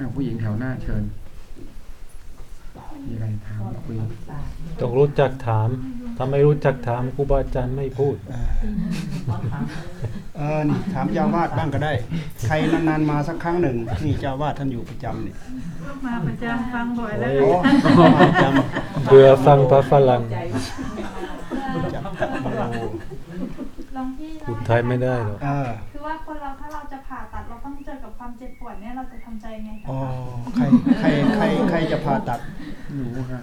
อ้าวผู้หญิงแถวหน้าเชิญ มีอะไรถามคุยต้องรู้จักถาม ถ้าไม่รู้จักถามครูบาอาจารย์ไม่พูด เออนี่ถามเจ้าวาดบ้างก็ได้ ใครนานๆมาสักครั้งหนึ่งนี่เจ้าวาดท่านอยู่ประจำนี่มาประจำฟังบ่อยแล้ว โอ้มาประจำเบื่อฟังพระฝรั่งประจำโอ้ลองที่พูดไทยไม่ได้หรอกเออ เนี่ยเราจะทำใจไงคะอ๋อใครใครใครใครจะผ่าตัดหนูค่ะ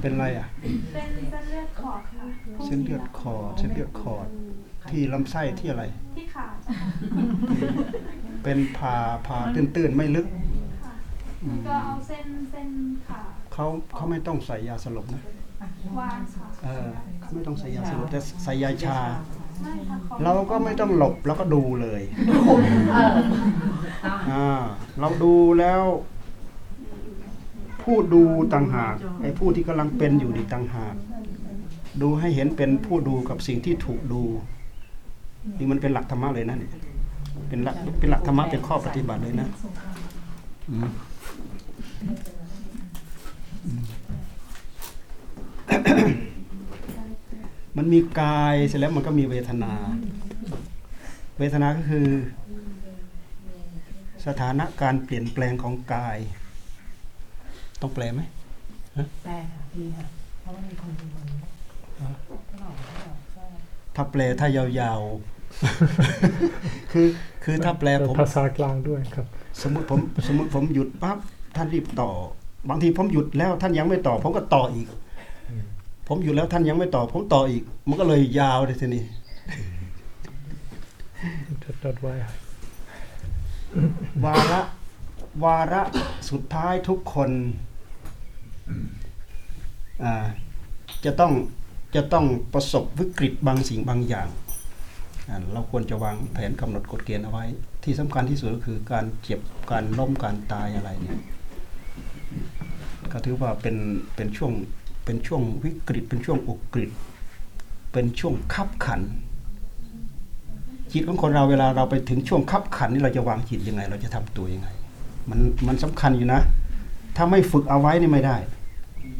เป็นไรอะ เป็นเส้นเลือดขอดค่ะเส้นเลือดคอเส้นเลือดคอดที่ลำไส้ที่อะไร ที่ขาจ้ะค่ะเป็นผ่าผ่าตื้นๆไม่ลึกค่ะมันก็เอาเส้นเส้นขาเขาเขาไม่ต้องใส่ยาสลบนะวางค่ะเออเขาไม่ต้องใส่ยาสลบแต่ใส่ยาชาไม่ค่ะขอ เราก็ไม่ต้องหลบเราก็ดูเลยอ่าเราดูแล้ว ผู้ดูต่างหากไอ้ผู้ที่กำลังเป็นอยู่ดีต่างหาก ดูให้เห็นเป็นผู้ดูกับสิ่งที่ถูกดู นี่มันเป็นหลักธรรมะเลยนะเนี่ยเป็นหลักเป็นหลักธรรมะเป็นข้อปฏิบัติเลยนะอืมอื มมันมีกายเสร็จแล้วมันก็มีเวทนา เวทนาก็คือ สถานะการเปลี่ยนแปลงของกาย ต้องแปลไหมแปลค่ะดีค่ะเพราะว่ามีคนดูมันก็บอกก็บอกใช่ถ้าแปลถ้ายาวๆ คือคือถ้าแปลผมภาษากลางด้วยครับ สมมติผมสมมติผมหยุดปั๊บท่านรีบต่อ บางทีผมหยุดแล้วท่านยังไม่ต่อ ผมก็ต่ออีก ผมหยุดแล้วท่านยังไม่ต่อ ผมต่ออีก มันก็เลยยาวเลยทีนี้ จดจดไว้ วาระวาระสุดท้ายทุกคนอ่าจะต้องจะต้องประสบวิกฤตบางสิ่งบางอย่างอ่าเราควรจะวางแผนกำหนดกฎเกณฑ์เอาไว้ ที่สำคัญที่สุดก็คือการเจ็บการล้มการตายอะไรเนี่ยก็ถือว่าเป็นเป็นช่วง เป็นช่วงวิกฤต เป็นช่วงอุกฤษเป็นช่วงคับขัน จิตของคนเราเวลาเราไปถึงช่วงคับขันนี่เราจะวางจิตยังไง เราจะทำตัวยังไง มันมันสำคัญอยู่นะ ถ้าไม่ฝึกเอาไว้นี่ไม่ได้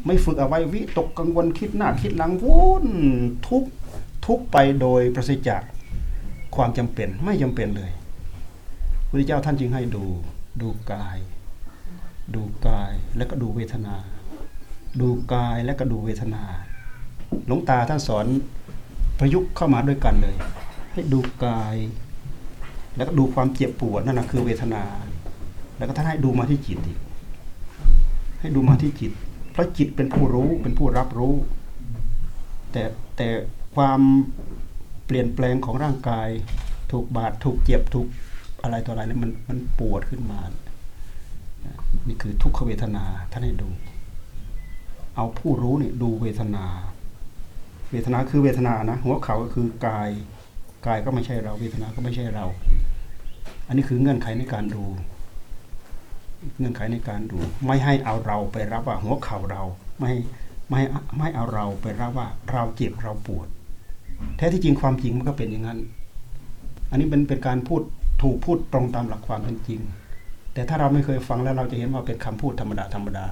ไม่ฝึกเอาไว้วิตกกังวลคิดหน้าคิดหลังวุ่นทุกทุกไปโดยประสิทธิ์จากความจำเป็นไม่จำเป็นเลยพระเจ้าท่านจึงให้ดูดูกาย ดูกายแล้วก็ดูเวทนา ดูกายแล้วก็ดูเวทนา หลวงตาท่านสอนประยุกต์เข้ามาด้วยกันเลย ให้ดูกาย แล้วก็ดูความเจ็บปวดนั่นนะคือเวทนา แล้วก็ท่านให้ดูมาที่จิตอีกให้ดูมาที่จิต เพราะจิตเป็นผู้รู้เป็นผู้รับรู้ แต่แต่ความเปลี่ยนแปลงของร่างกาย ถูกบาดถูกเจ็บถูกอะไรต่ออะไรเนี่ยมันมันปวดขึ้นมา นี่คือทุกขเวทนาท่านให้ดู เอาผู้รู้เนี่ยดูเวทนา เวทนาคือเวทนานะหัวเขาก็คือกายกายก็ไม่ใช่เรา เวทนาก็ไม่ใช่เรา อันนี้คือเงื่อนไขในการดู เงื่อนไขในการดู ไม่ให้เอาเราไปรับว่าหัวเข่าเราไม่ไม่ไม่เอาเราไปรับว่าเราเจ็บเราปวด แท้ที่จริงความจริงมันก็เป็นอย่างนั้น อันนี้เป็นเป็นการพูดถูกพูดตรงตามหลักความเป็นจริง แต่ถ้าเราไม่เคยฟังแล้วเราจะเห็นว่าเป็นคำพูดธรรมดาธรรมดา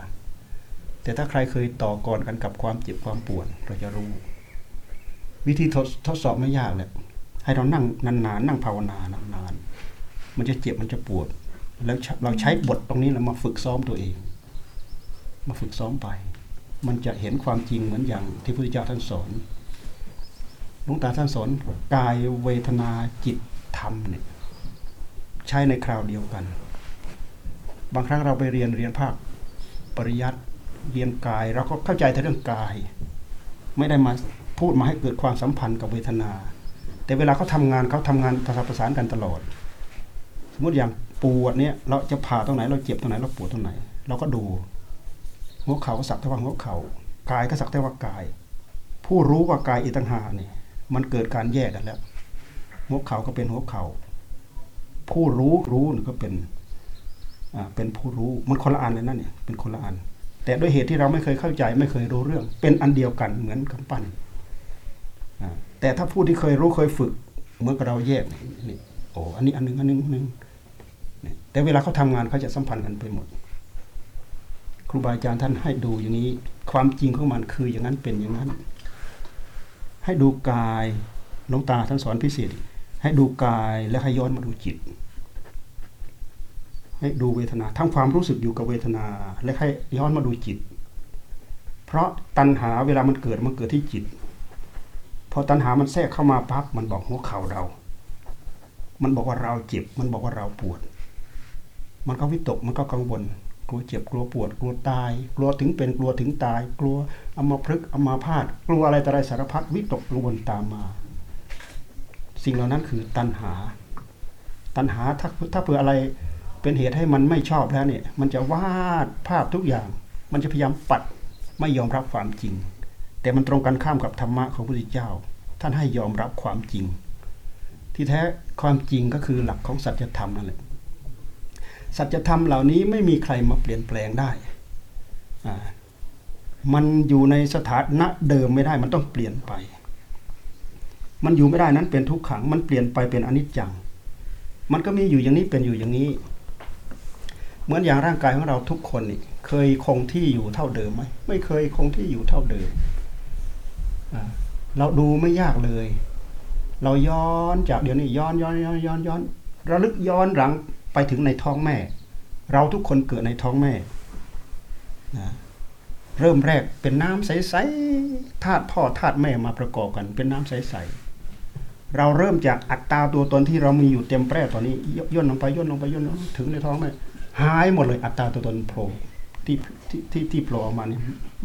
แต่ถ้าใครเคยต่อกรกันกับความเจ็บความปวดเราจะรู้ วิธีทดทดสอบไม่ยากเลยให้เรานั่งนานๆนั่งภาวนานานๆมันจะเจ็บมันจะปวด แล้วเราใช้บทตรงนี้แล้วมาฝึกซ้อมตัวเอง มาฝึกซ้อมไป มันจะเห็นความจริงเหมือนอย่างที่พระพุทธเจ้าท่านสอนหลวงตาท่านสอนกายเวทนาจิตธรรมเนี่ยใช้ในคราวเดียวกัน บางครั้งเราไปเรียนเรียนภาคปริยัติ เรียนกายเราก็เข้าใจแต่เรื่องกาย ไม่ได้มาพูดมาให้เกิดความสัมพันธ์กับเวทนา แต่เวลาเขาทางานเขาทำงานประสานประสานกันตลอด สมมติอย่างปวดเนี่ยเราจะผ่าตรงไหนเราเจ็บตรงไหนเราปวดตรงไหน เราก็ดูหัวเข่าก็สักแต่ว่าหัวเข่ากายก็สักแต่ว่ากาย ผู้รู้ว่ากายอีต่างหานี่มันเกิดการแยกกันแล้ว หัวเข่าก็เป็นหัวเข่าผู้รู้รู้นี่ก็เป็นอ่าเป็นผู้รู้มันคนละอันเลยนั่นเนี่ยเป็นคนละอัน แต่ด้วยเหตุที่เราไม่เคยเข้าใจไม่เคยรู้เรื่อง เป็นอันเดียวกันเหมือนกำปั้นแต่ถ้าผู้ที่เคยรู้เคยฝึกเหมือนกับเราแยกนี่โอ้อันนี้อันหนึงอันหนึงอันหนึงเนี่ยแต่เวลาเขาทำงานเขาจะสัมพันธ์กันไปหมด ครูบาอาจารย์ท่านให้ดูอย่างนี้ ความจริงของมันคืออย่างนั้นเป็นอย่างนั้น ให้ดูกายหลวงตาท่านสอนพิเศษ ให้ดูกายและให้ย้อนมาดูจิต ให้ดูเวทนาทั้งความรู้สึกอยู่กับเวทนา และให้ย้อนมาดูจิต เพราะตัณหาเวลามันเกิดมันเกิดที่จิตพอตัณหามันแทรกเข้ามาปั๊บมันบอกหัวเข่าเรา มันบอกว่าเราเจ็บ มันบอกว่าเราปวด มันก็วิตกมันก็กังวลกลัวเจ็บกลัวปวด กลัวตาย กลัวถึงเป็นกลัวถึงตาย กลัวเอามาพลึกษ์อามาพาตกลัวอะไรต่ออะไรสารพัดวิตกกังวลตามมา สิ่งเหล่านั้นคือตัณหา ตัณหาถ้าถ้าเผื่ออะไร เป็นเหตุให้มันไม่ชอบแล้วเนี่ยมันจะวาดภาพทุกอย่าง มันจะพยายามปัดไม่ยอมรับความจริง แต่มันตรงกันข้ามกับธรรมะของพระพุทธเจ้า ท่านให้ยอมรับความจริง ที่แท้ความจริงก็คือหลักของสัจธรรมนั่นแหละสัจธรรมเหล่านี้ไม่มีใครมาเปลี่ยนแปลงได้อ่ามันอยู่ในสถานะเดิมไม่ได้ มันต้องเปลี่ยนไป มันอยู่ไม่ได้นั้นเป็นทุกขัง มันเปลี่ยนไปเป็นอนิจจัง มันก็มีอยู่อย่างนี้เป็นอยู่อย่างนี้ เหมือนอย่างร่างกายของเราทุกคนนี่เคยคงที่อยู่เท่าเดิมไหมไม่เคยคงที่อยู่เท่าเดิมเราดูไม่ยากเลย เราย้อนจากเดี๋ยวนี้ย้อนย้อนย้อนย้อนย้อนระลึกย้อนหลังไปถึงในท้องแม่ เราทุกคนเกิดในท้องแม่นะเริ่มแรกเป็นน้ำใสๆธาตุพ่อธาตุแม่มาประกอบกัน เป็นน้ำใสๆเราเริ่มจากอัตราตัวตนที่เรามีอยู่เต็มแปร่ตอนนี้ยย่นลงไปย่นลงไปย่นลงถึงในท้องแม่ หายหมดเลยอัตราตัวตนโผล่ที่ที่ที่ที่โผล่ออกมาเนี่ย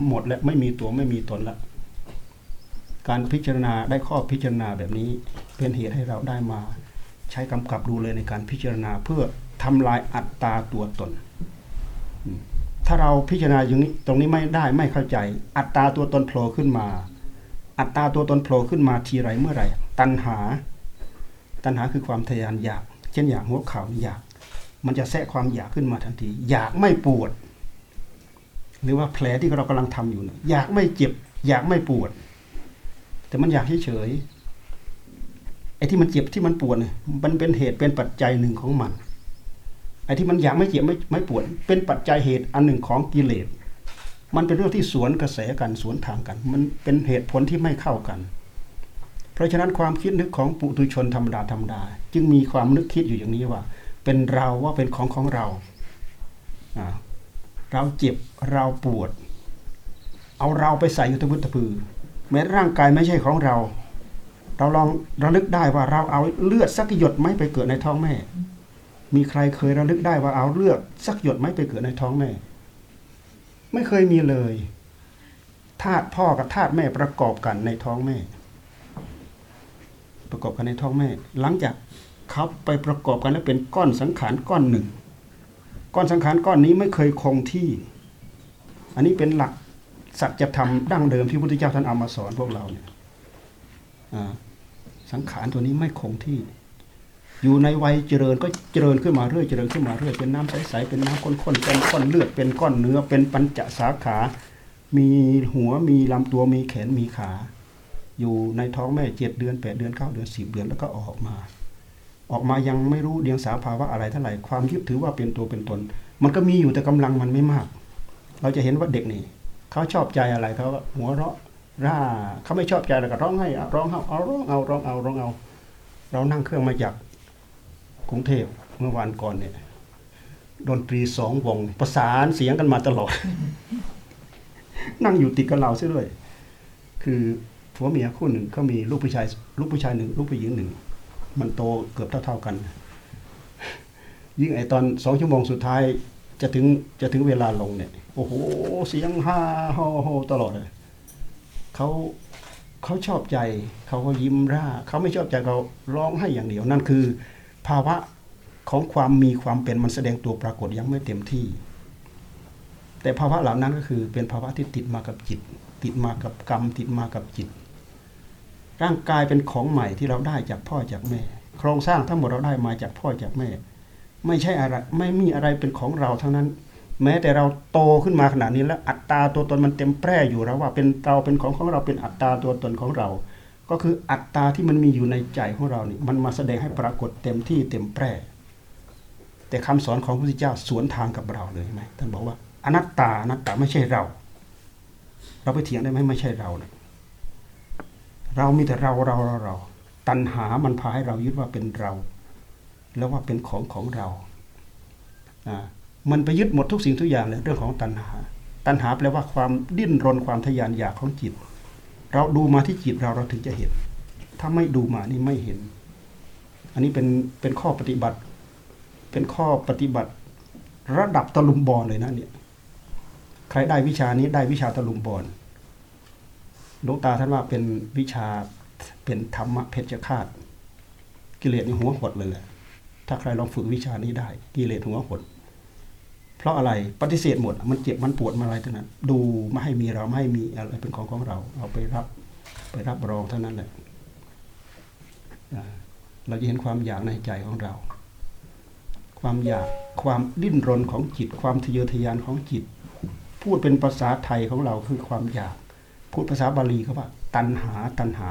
หมดแล้วไม่มีตัวไม่มีตนละการพิจารณาได้ข้อพิจารณาแบบนี้เป็นเหตุให้เราได้มาใช้กำกับดูเลยในการพิจารณาเพื่อทำลายอัตตาตัวตน ถ้าเราพิจารณาอย่างนี้ตรงนี้ไม่ได้ไม่เข้าใจ อัตตาตัวตนโผล่ขึ้นมา อัตตาตัวตนโผล่ขึ้นมาทีไรเมื่อไหร่ ตัณหา ตัณหาคือความทะยานอยาก เช่นอยากหัวเข่าอยาก มันจะแทรกความอยากขึ้นมาทันที อยากไม่ปวด หรือว่าแผลที่เรากำลังทำอยู่เนี่ยอยากไม่เจ็บ อยากไม่ปวด แต่มันอยากเฉยๆไอ้ที่มันเจ็บที่มันปวดเนี่ยมันเป็นเหตุเป็นปัจจัยหนึ่งของมัน ไอ้ที่มันอยากไม่เจ็บไม่ไม่ปวด เป็นปัจจัยเหตุอันหนึ่งของกิเลส มันเป็นเรื่องที่สวนกระแสกันสวนทางกัน มันเป็นเหตุผลที่ไม่เข้ากัน เพราะฉะนั้นความคิดนึกของปุถุชนธรรมดาธรรมดา จึงมีความนึกคิดอยู่อย่างนี้ว่า เป็นเราว่าเป็นของของเรา เราเจ็บเราปวด เอาเราไปใส่อยู่ตะพุตะพือแม้ร่างกายไม่ใช่ของเรา เราลองระลึกได้ว่าเราเอาเลือดสักหยดไหมไปเกิดในท้องแม่ มีใครเคยระลึกได้ว่าเอาเลือดสักหยดไหมไปเกิดในท้องแม่ ไม่เคยมีเลยธาตุพ่อกับธาตุแม่ประกอบกันในท้องแม่ ประกอบกันในท้องแม่ หลังจาก เขาไปประกอบกันแล้วเป็นก้อนสังขารก้อนหนึ่ง ก้อนสังขารก้อนนี้ไม่เคยคงที่ อันนี้เป็นหลักสัจธรรมดั้งเดิมที่พระพุทธเจ้าท่านเอามาสอนพวกเราเนี่ยสังขารตัวนี้ไม่คงที่ อยู่ในวัยเจริญก็เจริญขึ้นมาเรื่อยเจริญขึ้นมาเรื่อยเป็นน้ำใสๆเป็นน้ำข้นๆเป็นก้อนเลือดเป็นก้อนเนื้อ เป็นปัญจสาขา มีหัวมีลำตัวมีแขนมีขา อยู่ในท้องแม่เจ็ดเดือนแปดเดือนเก้าเดือนสิบเดือนแล้วก็ออกมา ออกมายังไม่รู้เดียงสาภาวะอะไรเท่าไหร่ความยึดถือว่าเป็นตัวเป็นตน มันก็มีอยู่แต่กำลังมันไม่มาก เราจะเห็นว่าเด็กนี่เขาชอบใจอะไรเขาก็หัวเราะร่าเขาไม่ชอบใจอะไรก็ร้องให้ร้องเอาเอาร้องเอาร้องเอาร้องเอา เรานั่งเครื่องมาจากกรุงเทพเมื่อวานก่อนเนี่ยดนตรีสองวงประสานเสียงกันมาตลอด นั่งอยู่ติดกับเราซะด้วย คือผัวเมียคู่หนึ่งเขามีลูกผู้ชาย ลูกผู้ชายหนึ่งลูกผู้หญิงหนึ่ง มันโตเกือบเท่าๆกัน ยิ่งไอตอนสองชั่วโมงสุดท้ายจะถึงจะถึงเวลาลงเนี่ยโอ้โหเสียงฮ่าโฮโฮตลอดเลยเขาเขาชอบใจเขาก็ยิ้มร่าเขาไม่ชอบใจเขาร้องให้อย่างเดียว นั่นคือ ภาวะของความมีความเป็นมันแสดงตัวปรากฏยังไม่เต็มที่ แต่ภาวะเหล่านั้นก็คือเป็นภาวะที่ติดมากับจิต ติดมากับกรรม ติดมากับจิต ร่างกายเป็นของใหม่ที่เราได้จากพ่อจากแม่ โครงสร้างทั้งหมดเราได้มาจากพ่อจากแม่ ไม่ใช่อะไรไม่มีอะไรเป็นของเราทั้งนั้น แม้แต่เราโตขึ้นมาขนาดนี้แล้วอัตตาตัวตนมันเต็มแปร่อยู่แล้วว่าเป็นเราเป็นของของเราเป็นอัตตาตัวตนของเรา ก็คืออัตตาที่มันมีอยู่ในใจของเรานี่มันมาแสดงให้ปรากฏเต็มที่เต็มแปร่ แต่คำสอนของพระพุทธเจ้าสวนทางกับเราเลยใช่ไหมท่านบอกว่าอนัตตาอนัตตาไม่ใช่เรา เราไปเถียงได้ไหมไม่ใช่เราเนี่ย เรามีแต่เราเราเราเรา ตัณหามันพาให้เรายึดว่าเป็นเรา แล้วว่าเป็นของของเราอ่ามันไปยึดหมดทุกสิ่งทุกอย่างเลยเรื่องของตัณหา ตัณหาแปลว่าความดิ้นรนความทะยานอยากของจิต เราดูมาที่จิตเราเราถึงจะเห็น ถ้าไม่ดูมานี่ไม่เห็น อันนี้เป็นเป็นข้อปฏิบัติ เป็นข้อปฏิบัติ ระดับตะลุมบอลเลยนะเนี่ย ใครได้วิชานี้ได้วิชาตะลุมบอล หลวงตาท่านว่าเป็นวิชาเป็นธรรมะเพชฌฆาตกิเลสในหัวหดเลยแหละถ้าใครลองฝึกวิชานี้ได้ กิเลสหัวหดเพราะอะไรปฏิเสธหมด มันเจ็บมันปวดมาอะไรทั้งนั้น ดูไม่ให้มีเราไม่ให้มีอะไรเป็นของของเรา เอาไปรับไปรับรองเท่านั้นแหละเราจะเห็นความอยากในใจของเรา ความอยากความดิ้นรนของจิต ความทะเยอทะยานของจิต พูดเป็นภาษาไทยของเราคือความอยาก พูดภาษาบาลีเขาว่า ตัณหาตัณหา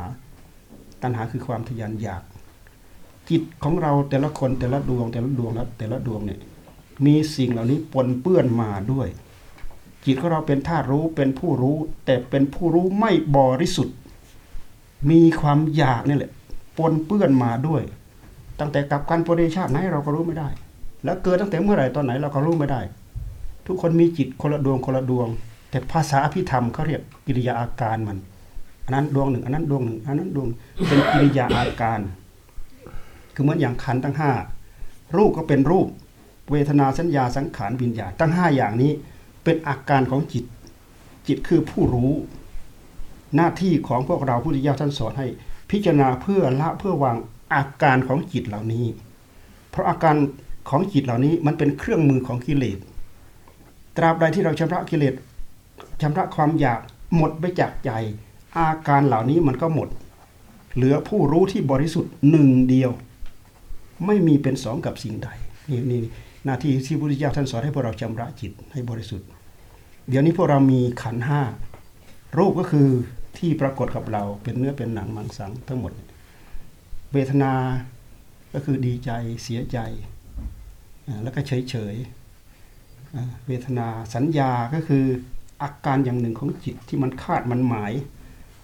ตัณหาคือความทะยานอยาก จิตของเราแต่ละคนแต่ละดวง แต่ละดวงแล้วแต่ละดวงเนี่ยมีสิ่งเหล่านี้ปนเปื้อนมาด้วย จิตของเราเป็นธาตุรู้เป็นผู้รู้ แต่เป็นผู้รู้ไม่บริสุทธิ์ มีความอยากนี่แหละ ปนเปื้อนมาด้วย ตั้งแต่กับการปริชาติไหนเราก็รู้ไม่ได้ แล้วเกิดตั้งแต่เมื่อไหร่ตอนไหนเราก็รู้ไม่ได้ ทุกคนมีจิตคนละดวงคนละดวง แต่ภาษาอภิธรรมเขาเรียกกิริยาอาการมัน อันนั้นดวงหนึ่ง อันนั้นดวงหนึ่งอันนั้นดวงเป็นกิริยาอาการ คือเหมือนอย่างขันธ์ทั้งห้ารูปก็เป็นรูป เวทนาสัญญาสังขารวิญญาณตั้งห้าอย่างนี้ เป็นอาการของจิต จิตคือผู้รู้ หน้าที่ของพวกเราพุทธิยาท่านสอนให้ พิจารณาเพื่อละเพื่อวางอาการของจิตเหล่านี้ เพราะอาการของจิตเหล่านี้มันเป็นเครื่องมือของกิเลสตราบใดที่เราชำระกิเลส ชำระความอยากหมดไปจากใจ อาการเหล่านี้มันก็หมด เหลือผู้รู้ที่บริสุทธิ์หนึ่งเดียว ไม่มีเป็นสองกับสิ่งใดนี่นี่หน้าที่ที่พระพุทธเจ้าท่านสอนให้พวกเราชำระจิตให้บริสุทธิ์ เดี๋ยวนี้พวกเรามีขันห้ารูปก็คือที่ปรากฏกับเราเป็นเนื้อเป็นหนังมังสังทั้งหมด เวทนาก็คือดีใจเสียใจแล้วก็เฉยเฉยเวทนาสัญญาก็คือ อาการอย่างหนึ่งของจิตที่มันคาดมันหมาย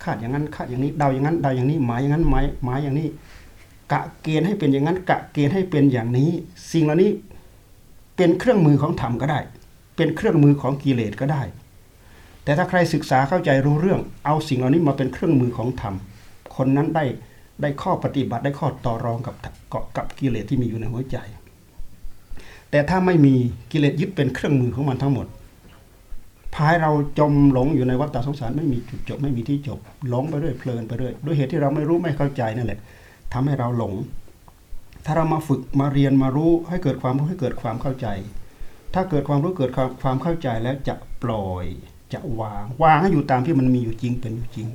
คาดอย่างนั้นคาดอย่างนี้เดาอย่างนั้นเดาอย่างนี้หมายอย่างนั้นหมายหมายอย่างนี้ กะเกณฑ์ให้เป็นอย่างนั้น กะเกณฑ์ให้เป็นอย่างนี้ สิ่งเหล่านี้เป็นเครื่องมือของธรรมก็ได้ เป็นเครื่องมือของกิเลสก็ได้ แต่ถ้าใครศึกษาเข้าใจรู้เรื่อง เอาสิ่งเหล่านี้มาเป็นเครื่องมือของธรรมคนนั้นได้ได้ข้อปฏิบัติได้ข้อต่อรองกับเกาะกับกิเลสที่มีอยู่ในหัวใจ แต่ถ้าไม่มีกิเลสยึดเป็นเครื่องมือของมันทั้งหมด พายเราจมหลงอยู่ในวัฏฏะสงสารไม่มีจุดจบไม่มีที่จบหลงไปเรื่อยเพลินไปเรื่อยด้วยเหตุที่เราไม่รู้ไม่เข้าใจนั่นแหละทำให้เราหลง ถ้าเรามาฝึกมาเรียนมารู้ให้เกิดความรู้ให้เกิดความเข้าใจ ถ้าเกิดความรู้เกิดความความเข้าใจแล้วจะปล่อยจะวางวางให้อยู่ตามที่มันมีอยู่จริงเป็นอยู่จริง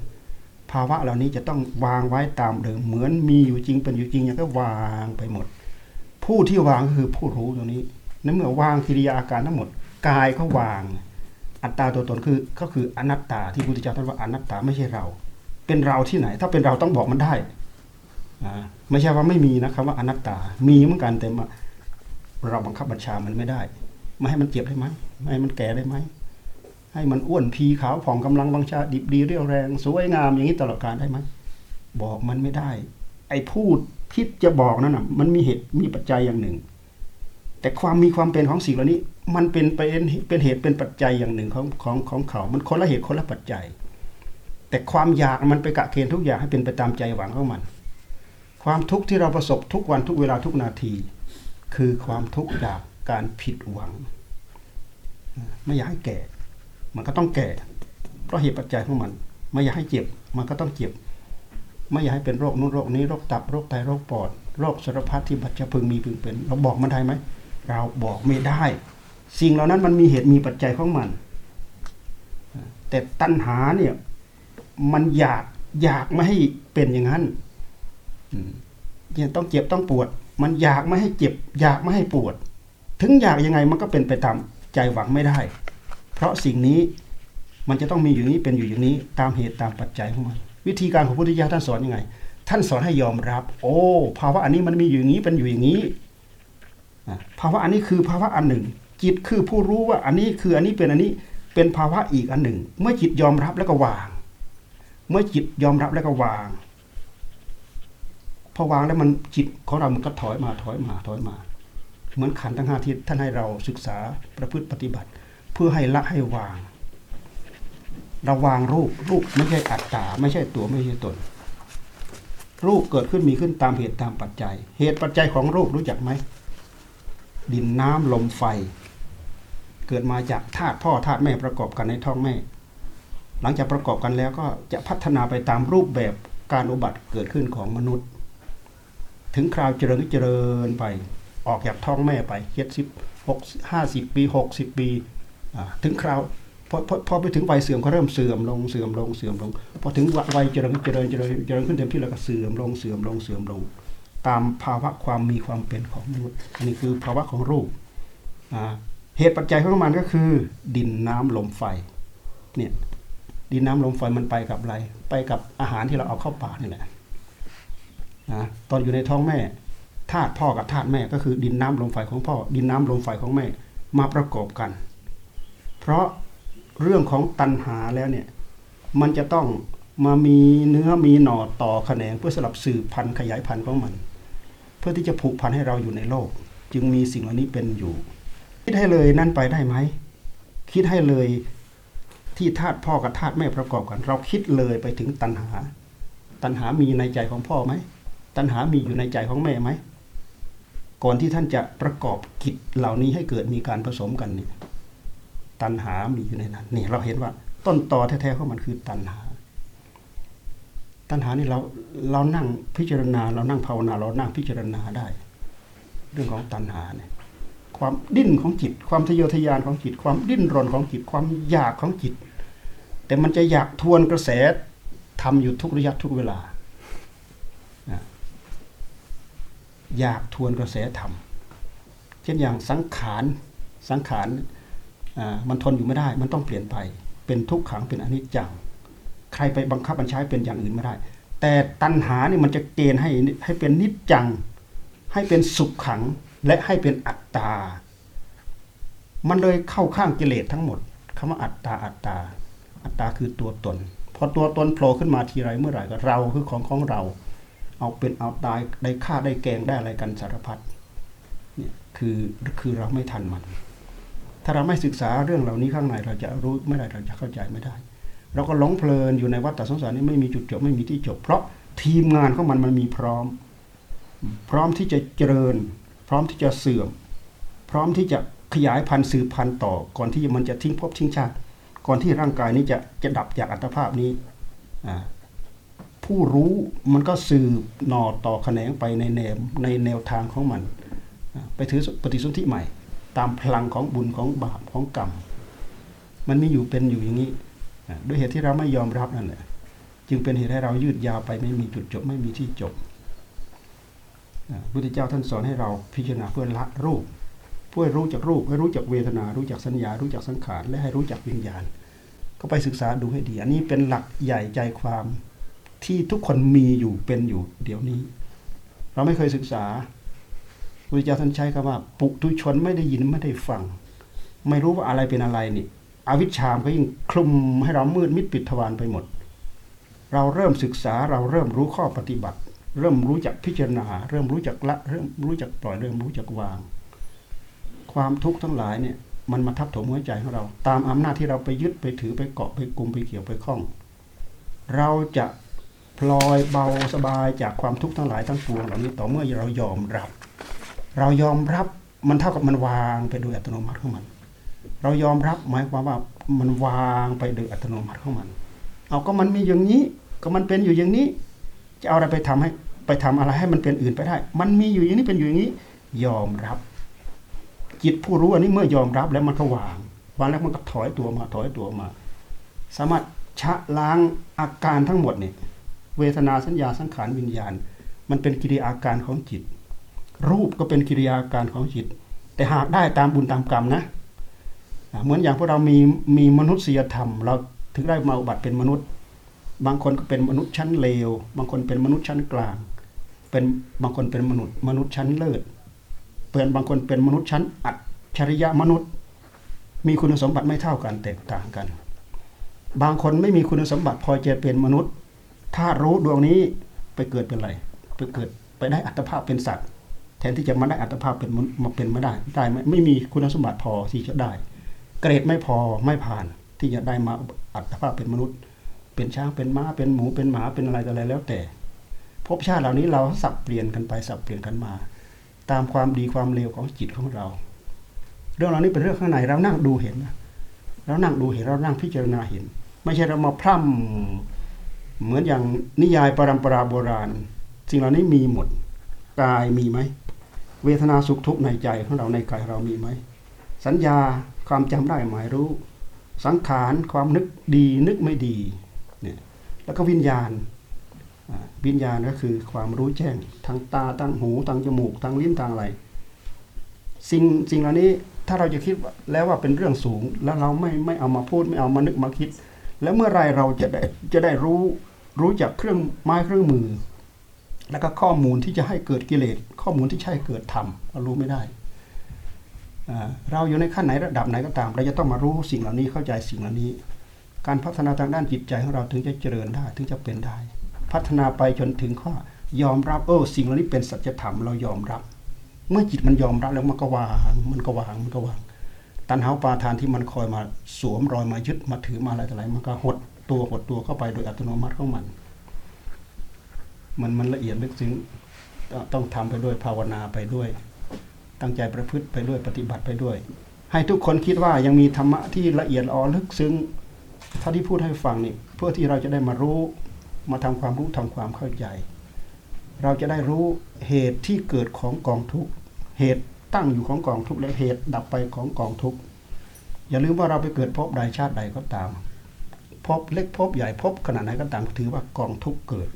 ภาวะเหล่านี้จะต้องวางไว้ตามเดิมเหมือนมีอยู่จริงเป็นอยู่จริงอย่างก็วางไปหมด ผู้ที่วางก็คือผู้รู้ตรงนี้ในเมื่อวางกิริยาอาการทั้งหมดกายก็วาง อัตตาตัวตนคือก็คืออนัตตาที่พุทธเจ้าท่านว่าอนัตตาไม่ใช่เรา เป็นเราที่ไหน ถ้าเป็นเราต้องบอกมันได้ไม่ใช่ว่าไม่มีนะครับว่าอนัตตา มีเหมือนกันแต่ว่าเราบังคับบัญชามันไม่ได้ ไม่ให้มันเจ็บได้ไหมไม่ให้มันแก่ได้ไหมให้มันอ้วนพีขาวผ่องกำลังวังชาดิบดีเรียวแรงสวยงามอย่างนี้ตลอดการได้ไหมบอกมันไม่ได้ ไอ้พูดคิดจะบอกนั่นน่ะ มันมีเหตุมีปัจจัยอย่างหนึ่ง แต่ความมีความเป็นของสิ่งเหล่านี้ มันเป็นเป็นเป็นเหตุเป็นปัจจัยอย่างหนึ่งของของของเขา มันคนละเหตุคนละปัจจัย แต่ความอยากมันไปกะเกณฑ์ทุกอย่างให้เป็นไปตามใจหวังของมัน ความทุกข์ที่เราประสบทุกวันทุกเวลาทุกนาที คือความทุกข์จากการผิดหวัง ไม่อยากให้แก่ มันก็ต้องแก่ เพราะเหตุปัจจัยของมัน ไม่อยากให้เจ็บ มันก็ต้องเจ็บ ไม่อยากให้เป็นโรคนู้นโรคนี้โรคตับโรคไตโรคปอดโรคสารพัดที่บัดจะพึงมีพึงเป็น เราบอกมันได้ไหม เราบอกไม่ได้ สิ่งเหล่านั้นมันมีเหตุมีปัจจัยของมัน แต่ตัณหาเนี่ยมันอยากอยากไม่ให้เป็นอย่างนั้นอืมเนี่ยต้องเจ็บต้องปวด มันอยากไม่ให้เจ็บ อยากไม่ให้ปวด ถึงอยากยังไงมันก็เป็นไปตามใจหวังไม่ได้ เพราะสิ่งนี้มันจะต้องมีอยู่นี้เป็นอยู่อย่างนี้ ตามเหตุตามปัจจัยของมัน วิธีการของพุทธเจ้าท่านสอนยังไง ท่านสอนให้ยอมรับ โอ้ภาวะอันนี้มันมีอยู่อย่างนี้เป็นอยู่อย่างนี้ ภาวะอันนี้คือภาวะอันหนึ่ง จิตคือผู้รู้ว่าอันนี้คืออันนี้เป็นอันนี้เป็นภาวะอีกอันหนึ่ง เมื่อจิตยอมรับแล้วก็วาง เมื่อจิตยอมรับแล้วก็วาง พอวางแล้วมันจิตของเรามันก็ถอยมาถอยมาถอยมา เหมือนขันทั้งห้าที่ท่านให้เราศึกษาประพฤติปฏิบัติ เพื่อให้ละให้วางเราวางรูปรูปไม่ใช่อัตตาไม่ใช่ตัวไม่ใช่ตน รูปเกิดขึ้นมีขึ้นตามเหตุตามปัจจัย เหตุปัจจัยของรูปรู้จักไหม ดินน้ำลมไฟ เกิดมาจากธาตุพ่อธาตุแม่ประกอบกันในท้องแม่ หลังจากประกอบกันแล้วก็จะพัฒนาไปตามรูปแบบการอุบัติเกิดขึ้นของมนุษย์ ถึงคราวเจริญเจริญไปออกจากท้องแม่ไปเจ็ดสิบหกห้าสิบปีหกสิบปีถึงคราวพอพอพอไปถึงวัยเสื่อมก็เริ่มเสื่อมลงเสื่อมลงเสื่อมลงพอถึงวัยเจริญเจริญเจริญเจริญขึ้นเต็มที่แล้วก็เสื่อมลงเสื่อมลงเสื่อมลง ตามภาวะความมีความเป็นของมนุษย์อันนี้คือภาวะของรูปอ่าเหตุปัจจัยของมันก็คือ ดินน้ำลมไฟเนี่ยดินน้ำลมไฟมันไปกับอะไร ไปกับอาหารที่เราเอาเข้าปากนี่แหละนะตอนอยู่ในท้องแม่ธาตุพ่อกับธาตุแม่ก็คือดินน้ำลมไฟของพ่อ ดินน้ำลมไฟของแม่มาประกอบกัน เพราะเรื่องของตัณหาแล้วเนี่ยมันจะต้องมามีเนื้อมีหน่อต่อแขนงเพื่อสลับสืบพันธุ์ขยายพันธุ์ของมัน พื่อที่จะผูกพันให้เราอยู่ในโลก จึงมีสิ่งเหล่านี้เป็นอยู่ คิดให้เลยนั่นไปได้ไหมคิดให้เลยที่ธาตุพ่อกับธาตุแม่ประกอบกัน เราคิดเลยไปถึงตัณหา ตัณหามีในใจของพ่อไหมตัณหามีอยู่ในใจของแม่ไหมก่อนที่ท่านจะประกอบกิจเหล่านี้ให้เกิดมีการผสมกันเนี่ยตัณหามีอยู่ในนั้นนี่เราเห็นว่าต้นตอแท้ๆของมันคือตัณหา ตัณหานี่เราเรานั่งพิจารณา เรานั่งภาวนา เรานั่งพิจารณาได้ เรื่องของตัณหาเนี่ยความดิ้นของจิต ความทะเยอทะยานของจิต ความดิ้นรนของจิต ความอยากของจิต แต่มันจะอยากทวนกระแสทำอยู่ทุกระยะทุกเวลา อยากทวนกระแสธรรมเช่นอย่างสังขารสังขารอ่ามันทนอยู่ไม่ได้ มันต้องเปลี่ยนไป เป็นทุกขังเป็นอนิจจัง ใครไปบังคับบัญชาให้เป็นอย่างอื่นไม่ได้ แต่ตัณหาเนี่ยมันจะเกณฑ์ให้ให้เป็นนิจจัง ให้เป็นสุขขังและให้เป็นอัตตา มันเลยเข้าข้างกิเลสทั้งหมดคำว่าอัตตาอัตตา อัตตาคือตัวตน พอตัวตนโผล่ขึ้นมาทีไรเมื่อไหร่ก็เราคือของของเรา เอาเป็นเอาตายได้ฆ่าได้แกงได้อะไรกันสารพัดเนี่ยคือคือเราไม่ทันมัน ถ้าเราไม่ศึกษาเรื่องเหล่านี้ข้างในเราจะรู้ไม่ได้เราจะเข้าใจไม่ได้ เราก็หลงเพลินอยู่ในวัฏสงสารนี้ไม่มีจุดจบไม่มีที่จบ เพราะทีมงานของมันมันมีพร้อม พร้อมที่จะเจริญ พร้อมที่จะเสื่อม พร้อมที่จะขยายพันธุ์สืบพันธุ์ต่อ ก่อนที่มันจะทิ้งภพทิ้งชาติ ก่อนที่ร่างกายนี้จะจะดับจากอัตภาพนี้ผู้รู้มันก็สืบหน่อต่อแขนงไปในแนวในแนวทางของมัน ไปถือปฏิสนธิใหม่ ตามพลังของบุญของบาปของกรรม มันมีอยู่เป็นอยู่อย่างนี้ ด้วยเหตุที่เราไม่ยอมรับนั่นแหละจึงเป็นเหตุให้เรายืดยาวไปไม่มีจุดจบไม่มีที่จบพระพุทธเจ้าท่านสอนให้เราพิจารณาเพื่อละรูปเพื่อรู้จักรูปให้รู้จักเวทนา รู้จักสัญญา รู้จักสังขาร และให้รู้จักวิญญาณ ก็ไปศึกษาดูให้ดี อันนี้เป็นหลักใหญ่ใจความที่ทุกคนมีอยู่เป็นอยู่ เดี๋ยวนี้ เราไม่เคยศึกษาพระพุทธเจ้าท่านใช้คำว่า ปุถุชนไม่ได้ยินไม่ได้ฟัง ไม่รู้ว่าอะไรเป็นอะไรนี่ อวิชชามก็ยิ่งคลุมให้เรามืดมิดปิดทวารไปหมด เราเริ่มศึกษาเราเริ่มรู้ข้อปฏิบัติ เริ่มรู้จักพิจารณา เริ่มรู้จักละ เริ่มรู้จักปล่อยเริ่มรู้จักวาง ความทุกข์ทั้งหลายเนี่ยมันมาทับถมหัวใจของเรา ตามอำนาจที่เราไปยึดไปถือไปเกาะไปกลุ่มไปเกี่ยวไปคล้อง เราจะพลอยเบาสบายจากความทุกข์ทั้งหลายทั้งปวงเหล่านี้ต่อเมื่อเรายอมรับ เรายอมรับมันเท่ากับมันวางไปโดยอัตโนมัติของมัน เรายอมรับหมายความว่ามันวางไปโดยอัตโนมัติของมัน เอาก็มันมีอย่างนี้ ก็มันเป็นอยู่อย่างนี้ จะเอาอะไรไปทำให้ไปทำอะไรให้มันเป็นอื่นไปได้ มันมีอยู่อย่างนี้เป็นอยู่อย่างนี้ ยอมรับ จิตผู้รู้อันนี้เมื่อยอมรับแล้วมันก็วางวางแล้วมันก็ถอยตัวมาถอยตัวมา สามารถชะล้างอาการทั้งหมดเนี่ยเวทนาสัญญาสังขารวิญญาณ มันเป็นกิริยาการของจิต รูปก็เป็นกิริยาการของจิต แต่หากได้ตามบุญตามกรรมนะ เหมือนอย่างพวกเรามีมีมนุษยธรรม เราถึงได้มาอุบัติเป็นมนุษย์ บางคนก็เป็นมนุษย์ชั้นเลว บางคนเป็นมนุษย์ชั้นกลาง เป็นบางคนเป็นมนุษย์มนุษย์ชั้นเลิศเป็นบางคนเป็นมนุษย์ชั้นอัจฉริยะมนุษย์ มีคุณสมบัติไม่เท่ากันแตกต่างกัน บางคนไม่มีคุณสมบัติพอจะเป็นมนุษย์ ถ้ารู้ดวงนี้ไปเกิดเป็นอะไรไปเกิดไปได้อัตภาพเป็นสัตว์ แทนที่จะมาได้อัตภาพเป็นมาเป็นไม่ได้ได้ไหมไม่มีคุณสมบัติพอที่จะได้ เกรดไม่พอไม่ผ่าน ที่จะได้มาอัตภาพเป็นมนุษย์ เป็นช้างเป็นม้าเป็นหมูเป็นหมาเป็นอะไรต่ออะไรแล้วแต่ภพชาติเหล่านี้เราสับเปลี่ยนกันไปสับเปลี่ยนกันมา ตามความดีความเลวของจิตของเรา เรื่องเหล่านี้เป็นเรื่องข้างในเรานั่งดูเห็นเรานั่งดูเห็นเรานั่งพิจารณาเห็น ไม่ใช่เรามาพร่ำเหมือนอย่างนิยายปรัมปราโบราณสิ่งเหล่านี้มีหมดกายมีไหมเวทนาสุขทุกข์ในใจของเราในกายเรามีไหมสัญญา ความจำได้หมายรู้ สังขารความนึกดีนึกไม่ดีเนี่ยแล้วก็วิญญาณวิญญาณก็คือความรู้แจ้งทางตาทางหูทางจมูกทางลิ้นทางอะไรสิ่งสิ่งเหล่านี้ถ้าเราจะคิดแล้วว่าเป็นเรื่องสูง แล้วเราไม่ไม่เอามาพูดไม่เอามานึกมาคิด แล้วเมื่อไรเราจะได้จะได้รู้รู้จักเครื่องไม้เครื่องมือ แล้วก็ข้อมูลที่จะให้เกิดกิเลสข้อมูลที่ใช่เกิดธรรมเรารู้ไม่ได้ เราอยู่ในขั้นไหนระดับไหนก็ตาม เราจะต้องมารู้สิ่งเหล่านี้เข้าใจสิ่งเหล่านี้ การพัฒนาทางด้านจิตใจของเราถึงจะเจริญได้ถึงจะเป็นได้ พัฒนาไปจนถึงข้อยอมรับเออสิ่งเหล่านี้เป็นสัจธรรมเรายอมรับ เมื่อจิตมันยอมรับแล้วมันก็วาง มันก็วางมันก็วาง ตันหาปาทานที่มันคอยมาสวมรอยมายึดมาถือมาอะไรต่ออะไรมันก็หดตัวหดตัวเข้าไปโดยอัตโนมัติของมัน มันมันละเอียดลึกซึ้งต้องต้องทำไปด้วยภาวนาไปด้วย ตั้งใจประพฤติไปด้วยปฏิบัติไปด้วย ให้ทุกคนคิดว่ายังมีธรรมะที่ละเอียดอ่อนลึกซึ้งเท่าที่พูดให้ฟังนี่เพื่อที่เราจะได้มารู้มาทำความรู้ทำความเข้าใจ เราจะได้รู้เหตุที่เกิดของกองทุกเหตุตั้งอยู่ของกองทุกและเหตุดับไปของกองทุกอย่าลืมว่าเราไปเกิดภพใดชาติใดก็ตามภพเล็กภพใหญ่ภพขนาดไหนก็ตามถือว่ากองทุกเกิด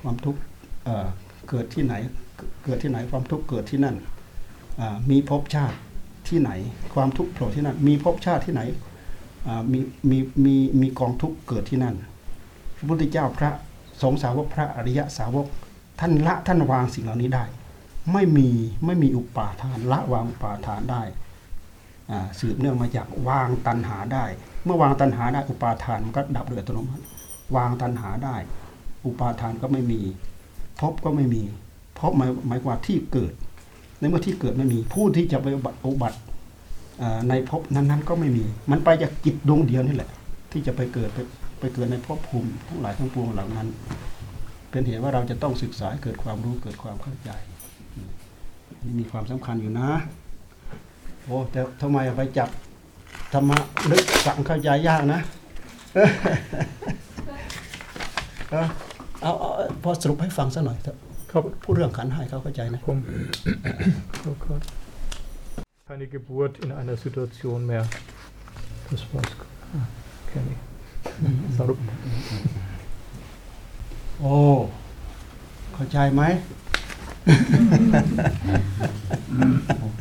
ความทุกเเกิดที่ไหน เกิดที่ไหนความทุกข์เกิดที่นั่นมีภพชาติที่ไหน ความทุกข์โผล่ที่นั่น มีภพชาติที่ไหนมีมีมีมีกองทุกข์เกิดที่นั่น พระพุทธเจ้าพระสงฆ์สาวกพระอริยสาวก ท่านละท่านวางสิ่งเหล่านี้ได้ ไม่มีไม่มีอุปาทานละวางอุปาทานได้สืบเนื่องมาจากวางตัณหาได้ เมื่อวางตัณหาได้อุปาทานมันก็ดับโดยอัตโนมัติวางตัณหาได้ อุปาทานก็ไม่มีภพก็ไม่มี ภพหมายหมายความว่าที่เกิด ในเมื่อที่เกิดไม่มีผู้ที่จะไปอุบัติอุบัติในภพนั้นๆก็ไม่มี มันไปจากจิตดวงเดียวนี่แหละ ที่จะไปเกิดไปไปเกิดในภพภูมิทั้งหลายทั้งปวงเหล่านั้น เป็นเหตุว่าเราจะต้องศึกษาเกิดความรู้เกิดความเข้าใจนี่มีความสำคัญอยู่นะ โอ้แต่ทำไมไปจับธรรมะลึกสังเข้าใจยากนะเอาเอาพอสรุปให้ฟังสักหน่อยเถอะ พูดเรื่องขันธ์ให้เขาเข้าใจนะ Komm. Oh Gott. Keine Geburt in einer Situation mehr. Das war's. Ah, Kenne ich. Sarup. โอ้เข้าใจไหม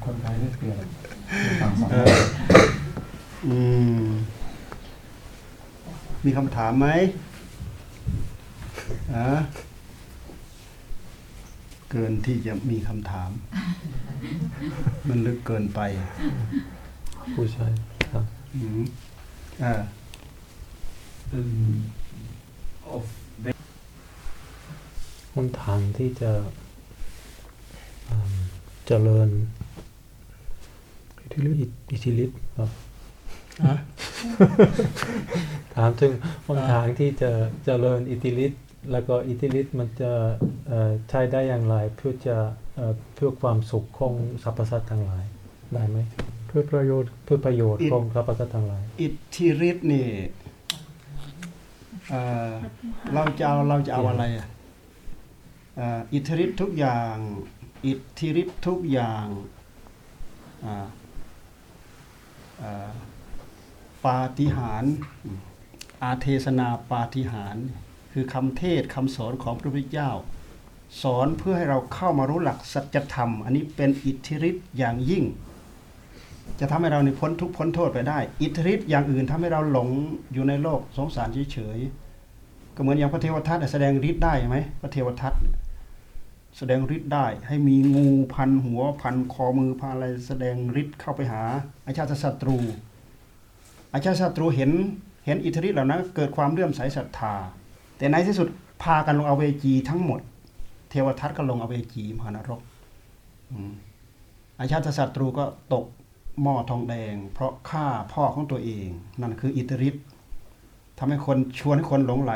คนไทยได้เปลี่ยนฟังสองเอออืมมีคำถามไหมอะเกินที่จะมีคำถาม มันลึกเกินไป Pusai. Ja. อืมอ่าหนทางที่จะอืมเจริญอิทธิฤทธิ์อิทธิฤทธิ์ครับฮะถามถึงหนทางที่จะเจริญอิทธิฤทธิ์ แล้วก็อิทธิฤทธิ์มันจะเอ่อใช้ได้อย่างไรเพื่อจะเอ่อเพื่อความสุขของสรรพสัตว์ทั้งหลายได้ไหมเพื่อประโยชน์เพื่อประโยชน์ของสรรพสัตว์ทั้งหลาย อิทธิฤทธิ์นี่เอ่อเราจะเอาเราจะเอาอะไรอะเอ่ออิทธิฤทธิ์ทุกอย่าง อิทธิฤทธิ์ทุกอย่างอ่าเอ่อปาฏิหาริย์อาเทศนาปาฏิหาริย์ คือคำเทศคำสอนของพระพุทธเจ้า สอนเพื่อให้เราเข้ามารู้หลักสัจธรรม อันนี้เป็นอิทธิฤทธิ์อย่างยิ่ง จะทำให้เราในพ้นทุกพ้นโทษไปได้ อิทธิฤทธิ์อย่างอื่นทำให้เราหลงอยู่ในโลกสงสารเฉยๆก็เหมือนอย่างพระเทวทัตแสดงฤทธิ์ได้ไหมพระเทวทัตแสดงฤทธิ์ได้ให้มีงูพันหัวพันคอมือพันอะไรแสดงฤทธิ์เข้าไปหาอาชาติศัตรูอาชาติศัตรูเห็นเห็นอิทธิฤทธิ์เหล่านั้นเกิดความเลื่อมใสศรัทธา แต่ในที่สุดพากันลงอเวจีทั้งหมด เทวทัตก็ลงอเวจีมหานรกอาชาติศัตรูก็ตกหม้อทองแดง เพราะฆ่าพ่อของตัวเอง นั่นคืออิทธิฤทธิ์ทำให้คนชวนให้คนหลงไหล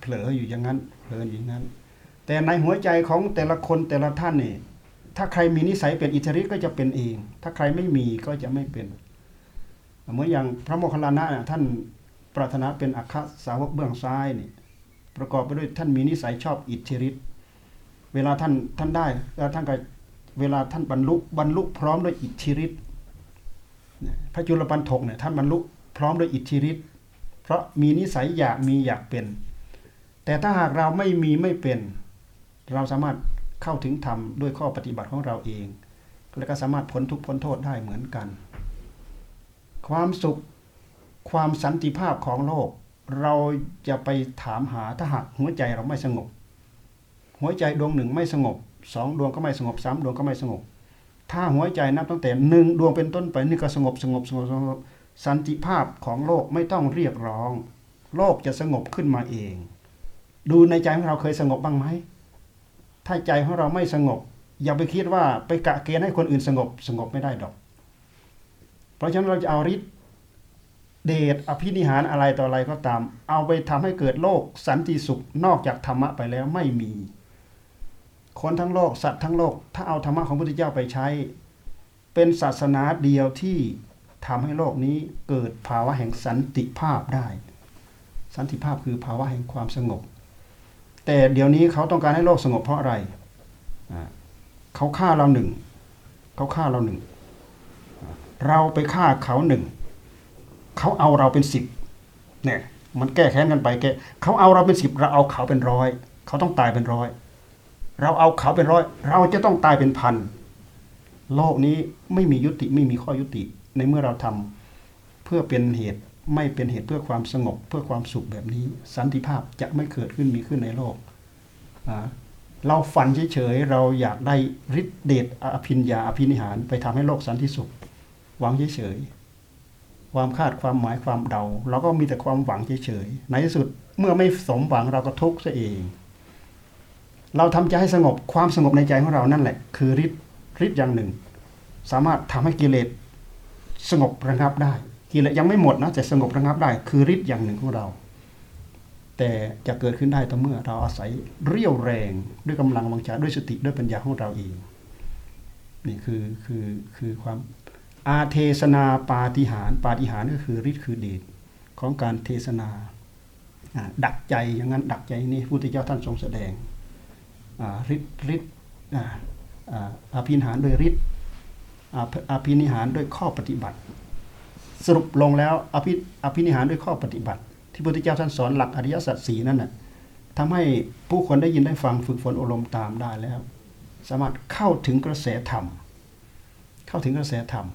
เผลออยู่อย่างนั้นเผลออยู่อย่างนั้น แต่ในหัวใจของแต่ละคนแต่ละท่านนี่ถ้าใครมีนิสัยเป็นอิทธิฤทธิ์ก็จะเป็นเอง ถ้าใครไม่มีก็จะไม่เป็น เหมือนอย่างพระโมคคัลลานะน่ะท่านปรารถนาเป็นอัคคสาวกเบื้องซ้ายนี่ ประกอบไปด้วยท่านมีนิสัยชอบอิทธิฤทธิ์เวลาท่านท่านได้แล้วท่านก็เวลาท่านบรรลุบรรลุพร้อมด้วยอิทธิฤทธิ์พระจุลปันถกเนี่ยท่านบรรลุพร้อมด้วยอิทธิฤทธิ์เพราะมีนิสัยอยากมีอยากเป็น แต่ถ้าหากเราไม่มีไม่เป็น เราสามารถเข้าถึงธรรมด้วยข้อปฏิบัติของเราเอง และก็สามารถพ้นทุกพ้นโทษได้เหมือนกัน ความสุขความสันติภาพของโลก เราจะไปถามหาถ้าหากหัวใจเราไม่สงบ หัวใจดวงหนึ่งไม่สงบสองดวงก็ไม่สงบสามดวงก็ไม่สงบ ถ้าหัวใจนับตั้งแต่หนึ่งดวงเป็นต้นไปนี่ก็สงบสงบสงบสงบสันติภาพของโลกไม่ต้องเรียกร้อง โลกจะสงบขึ้นมาเอง ดูในใจของเราเคยสงบบ้างไหมถ้าใจของเราไม่สงบ อย่าไปคิดว่าไปกะเกณฑ์ให้คนอื่นสงบสงบไม่ได้ดอก เพราะฉะนั้นเราจะเอาฤทธิ์ เดชอภินิหารอะไรต่ออะไรก็ตาม เอาไปทำให้เกิดโลกสันติสุขนอกจากธรรมะไปแล้วไม่มี คนทั้งโลกสัตว์ทั้งโลก ถ้าเอาธรรมะของพระพุทธเจ้าไปใช้ เป็นศาสนาเดียวที่ทำให้โลกนี้เกิดภาวะแห่งสันติภาพได้ สันติภาพคือภาวะแห่งความสงบ แต่เดี๋ยวนี้เขาต้องการให้โลกสงบเพราะอะไรเขาฆ่าเราหนึ่งเขาฆ่าเราหนึ่ง เราไปฆ่าเขาหนึ่ง เขาเอาเราเป็นสิบเนี่ย มันแก้แค้นกันไปแก้เขาเอาเราเป็นสิบเราเอาเขาเป็นร้อยเขาต้องตายเป็นร้อยเราเอาเขาเป็นร้อย เราจะต้องตายเป็นพันโลกนี้ไม่มียุติไม่มีข้อยุติ ในเมื่อเราทำเพื่อเป็นเหตุไม่เป็นเหตุเพื่อความสงบ เพื่อความสุขแบบนี้ สันติภาพจะไม่เกิดขึ้นมีขึ้นในโลกเราฝันเฉยๆเราอยากได้ฤทธิเดชอภิญญาอภินิหาร ไปทำให้โลกสันติสุขหวังเฉยๆ ความคาดความหมายความเดา เราก็มีแต่ความหวังเฉยๆในที่สุดเมื่อไม่สมหวังเราก็ทุกข์ซะเอง เราทำใจให้สงบความสงบในใจของเรานั่นแหละ คือฤทธิ์ฤทธิ์อย่างหนึ่ง สามารถทำให้กิเลสสงบระงับได้กิเลสยังไม่หมดนะแต่สงบระงับได้ คือฤทธิ์อย่างหนึ่งของเรา แต่จะเกิดขึ้นได้ต่อเมื่อเราอาศัยเรี่ยวแรงด้วยกำลังวังชาด้วยสติด้วยปัญญาของเราเองนี่คือคือคือความ อาเทศนาปาฏิหารปาฏิหารก็คือฤทธิ์คือเดชของการเทศนาดักใจอย่างนั้นดักใจนี่พุทธเจ้าท่านทรงแสดงฤทธิ์ฤทธิ์อาภินิหารด้วยฤทธิ์อาภินิหารด้วยข้อปฏิบัติ สรุปลงแล้วอภิอภินิหารด้วยข้อปฏิบัติ ที่พุทธเจ้าท่านสอนหลักอริยสัจสีนั่นน่ะทำให้ผู้คนได้ยินได้ฟังฝึกฝนอบรมตามได้แล้ว สามารถเข้าถึงกระแสธรรม เข้าถึงกระแสธรรม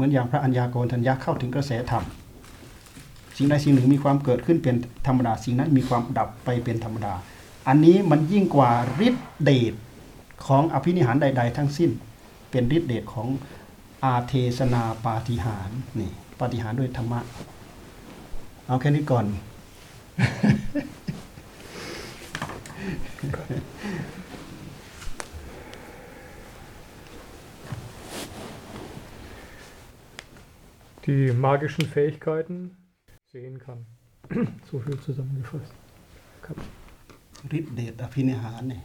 มือนอย่างพระอัญญาโกณทัญญาเข้าถึงกระแสธรรม สิ่งใดสิ่งหนึ่งมีความเกิดขึ้นเป็นธรรมดา สิ่งนั้นมีความดับไปเป็นธรรมดา อันนี้มันยิ่งกว่าฤทธิเดชของอภินิหารใด ๆ ทั้งสิ้น เป็นฤทธิเดชของอาเทศนาปาฏิหารนี่ปาฏิหารด้วยธรรมะ เอาแค่นี้ก่อน die magischen Fähigkeiten sehen kann. so viel zusammengefasst. ฤทธิเดชอภินิหารเนี่ย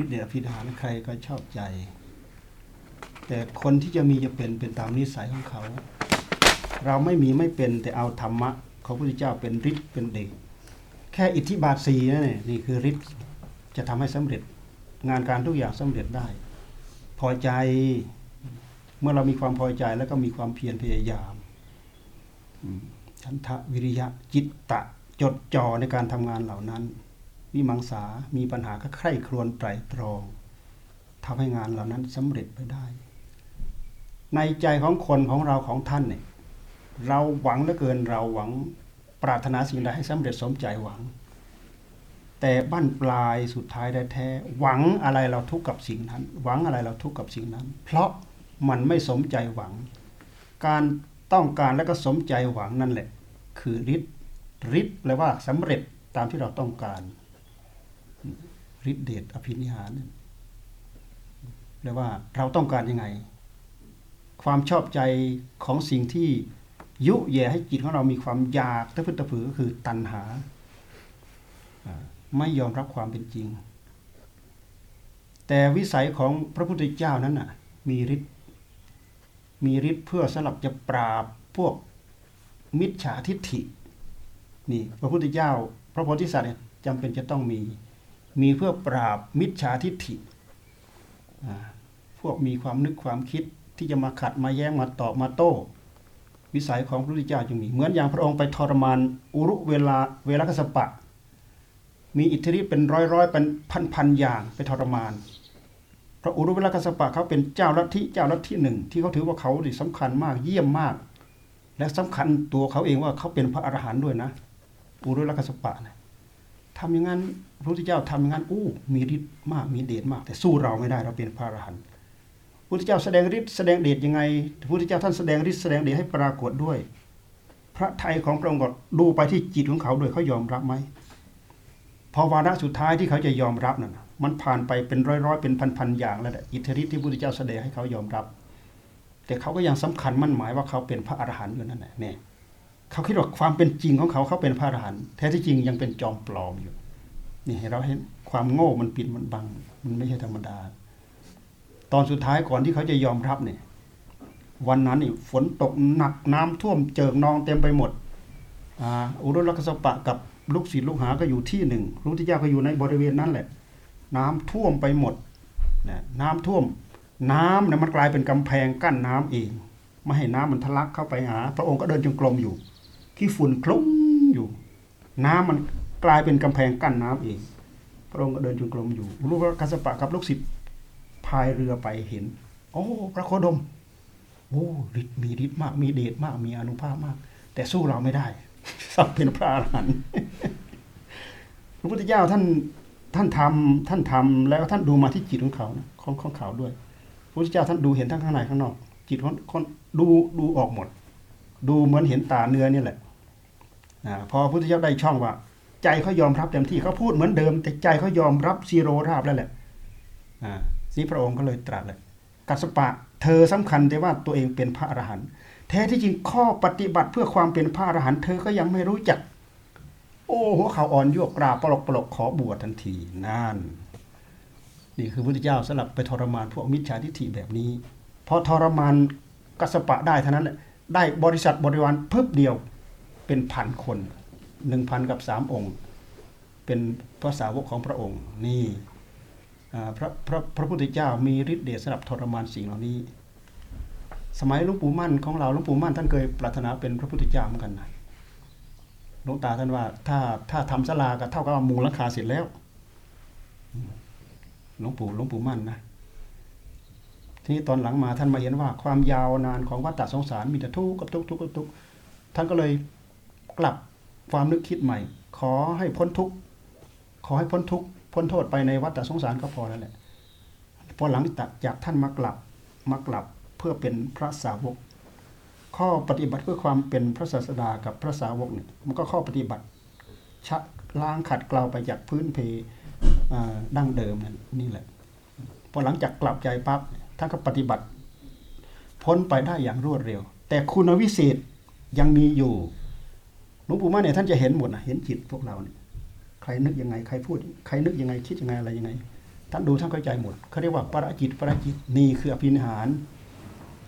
ฤทธิเดชอภินิหารใครก็ชอบใจ แต่คนที่จะมีจะเป็นเป็นตามนิสัยของเขา เราไม่มีไม่เป็นแต่เอาธรรมะของพระพุทธเจ้าเป็นฤทธิ์เป็นเดชแค่อิทธิบาทสีนั่นเนี่ยนี่คือฤทธิ์จะทำให้สำเร็จ งานการทุกอย่างสำเร็จได้ พอใจ เมื่อเรามีความพอใจแล้วก็มีความเพียรพยายามฉันทะวิริยะจิตตะจดจ่อในการทำงานเหล่านั้น วิมังสามีปัญหาก็ใคร่ครวญไตรตรองทำให้งานเหล่านั้นสำเร็จไปได้ ในใจของคนของเราของท่านเนี่ยเราหวังเหลือเกินเราหวังปรารถนาสิ่งใดให้สำเร็จสมใจหวัง แต่บั้นปลายสุดท้ายได้แท้ หวังอะไรเราทุกข์กับสิ่งนั้น หวังอะไรเราทุกข์กับสิ่งนั้น เพราะ มันไม่สมใจหวัง การต้องการและก็สมใจหวังนั่นแหละ คือฤทธิ์ฤทธิ์แปลว่าสำเร็จตามที่เราต้องการฤทธิเดชอภินิหารแปลว่าเราต้องการยังไง ความชอบใจของสิ่งที่ยุแย่ให้จิตของเรามีความอยากตะพึดตะผือก็คือตัณหาอ่าไม่ยอมรับความเป็นจริง แต่วิสัยของพระพุทธเจ้านั้นน่ะ มีฤทธิ์ มีฤทธิ์เพื่อสำหรับจะปราบพวกมิจฉาทิฏฐินี่พระพุทธเจ้า พระโพธิสัตว์เนี่ยจำเป็นจะต้องมี มีเพื่อปราบมิจฉาทิฏฐิพวกมีความนึกความคิดที่จะมาขัดมาแย้งมาตอบมาโต้วิสัยของพระพุทธเจ้าจึงมี เหมือนอย่างพระองค์ไปทรมานอุรุเวลาเวลากสปะ มีอิทธิฤทธิ์เป็นร้อยร้อยเป็นพันพันอย่างไปทรมาน พระอุรุเวลากัสปะเขาเป็นเจ้าลัทธิเจ้าลัทธิหนึ่ง ที่เขาถือว่าเขาดิสำคัญมากเยี่ยมมาก และสำคัญตัวเขาเองว่าเขาเป็นพระอรหันต์ด้วยนะอุรุเวลากัสปะนะทำอย่างนั้นพระพุทธเจ้าทำอย่างนั้นอู้มีฤทธิ์มากมีเดชมาก แต่สู้เราไม่ได้เราเป็นพระอรหันต์พระพุทธเจ้าแสดงฤทธิ์แสดงเดชยังไงพระพุทธเจ้าท่านแสดงฤทธิ์แสดงเดชให้ปรากฏด้วย พระไทยของพระองค์ก็ดูไปที่จิตของเขาด้วยเขายอมรับไหมพอวาระสุดท้ายที่เขาจะยอมรับนั่นนะ มันผ่านไปเป็นร้อยๆเป็นพันๆอย่างแล้วอิทธิฤทธิ์ที่พระพุทธเจ้าแสดงให้เขายอมรับ แต่เขาก็ยังสำคัญมั่นหมายว่าเขาเป็นพระอรหันต์อยู่นั่นแหละเนี่ยเขาคิดว่าความเป็นจริงของเขาเขาเป็นพระอรหันต์แท้ที่จริงยังเป็นจอมปลอมอยู่นี่ให้เราเห็นความโง่มันปิดมันบัง มันไม่ใช่ธรรมดา ตอนสุดท้ายก่อนที่เขาจะยอมรับเนี่ย วันนั้นนี่ฝนตกหนักน้ำท่วมเจิ่งนองเต็มไปหมดอุรุลักษปะกับลูกศิษย์ลูกหาก็อยู่ที่หนึ่งพระพุทธเจ้าก็อยู่ในบริเวณนั้นแหละ น้ำท่วมไปหมดนะน้ำท่วมน้ำเนี่ยมันกลายเป็นกำแพงกั้นน้ำเองไม่ให้น้ำมันทะลักเข้าไปหา พระองค์ก็เดินจงกรมอยู่ขี้ฝุ่นคลุ้งอยู่ น้ำมันกลายเป็นกำแพงกั้นน้ำเอง พระองค์ก็เดินจงกรมอยู่อุรุลักษปะกับลูกศิษย์พายเรือไปเห็น โอ้พระโคดมโอ้ฤทธิ์มีฤทธิ์มากมีเดชมากมีอนุภาพมาก แต่สู้เราไม่ได้สักเป็นพระอรหันต์พระพุทธเจ้าท่าน ท่านทำท่านทำแล้วท่านดูมาที่จิตของเขานะของของเขาด้วยพระพุทธเจ้าท่านดูเห็นทั้งข้างในข้างนอก จิตของคนดูดูออกหมด ดูเหมือนเห็นตาเนื้อนี่แหละอ่าพอพระพุทธเจ้าได้ช่องว่า ใจเขายอมรับเต็มที่เขาพูดเหมือนเดิม แต่ใจเขายอมรับซีโรราบแล้วแหละอ่านี่พระองค์ก็เลยตรัสเลยกัสปะเธอสำคัญแต่ว่าตัวเองเป็นพระอรหันต์แท้ที่จริงข้อปฏิบัติเพื่อความเป็นพระอรหันต์เธอก็ยังไม่รู้จัก โอ้หัวเขาอ่อนยวกกราบปลอกปลอกขอบวชทันทีนั่น นี่คือพระพุทธเจ้าสลับไปทรมานพวกมิจฉาทิฏฐิแบบนี้พอทรมานกัสปะได้เท่านั้นแหละได้บริษัทบริวารเพิ่มเดียวเป็นพันคนหนึ่งพันกับสามองค์ เป็นพระสาวกของพระองค์ นี่พระพระพระพุทธเจ้ามีฤทธิ์เดชสำหรับทรมานสิ่งเหล่านี้ สมัยหลวงปู่มั่นของเราหลวงปู่มั่นท่านเคยปรารถนาเป็นพระพุทธเจ้าเหมือนกันนะ หลวงตาท่านว่า ถ้าถ้าทำศาลาก็เท่ากับมุงหลังคาเสร็จแล้วหลวงปู่หลวงปู่มั่นนะทีนี้ตอนหลังมาท่านมาเห็นว่าความยาวนานของวัฏฏะสงสารมีแต่ทุกข์กับทุกข์ทุกข์กับทุกข์ท่านก็เลยกลับความนึกคิดใหม่ ขอให้พ้นทุกข์ขอให้พ้นทุกข์พ้นโทษไปในวัฏฏะสงสารก็พอแล้วแหละพอหลังจากท่านมากลับมากลับเพื่อเป็นพระสาวก ข้อปฏิบัติเพื่อความเป็นพระศาสดากับพระสาวกเนี่ยมันก็ข้อปฏิบัติชะล้างขัดเกลาไปจากพื้นเพอ่าดั้งเดิมนั่นนี่แหละพอหลังจากกลับใจปั๊บท่านก็ปฏิบัติ พ้นไปได้อย่างรวดเร็ว แต่คุณวิเศษยังมีอยู่หลวงปู่มั่นเนี่ยท่านจะเห็นหมดนะเห็นจิตพวกเราเนี่ยใครนึกยังไงใครพูดใครนึกยังไงคิดยังไงอะไรยังไงท่านดูท่านเข้าใจหมดเขาเรียกว่าปราจิตปราจิตนี่คืออภินิหาร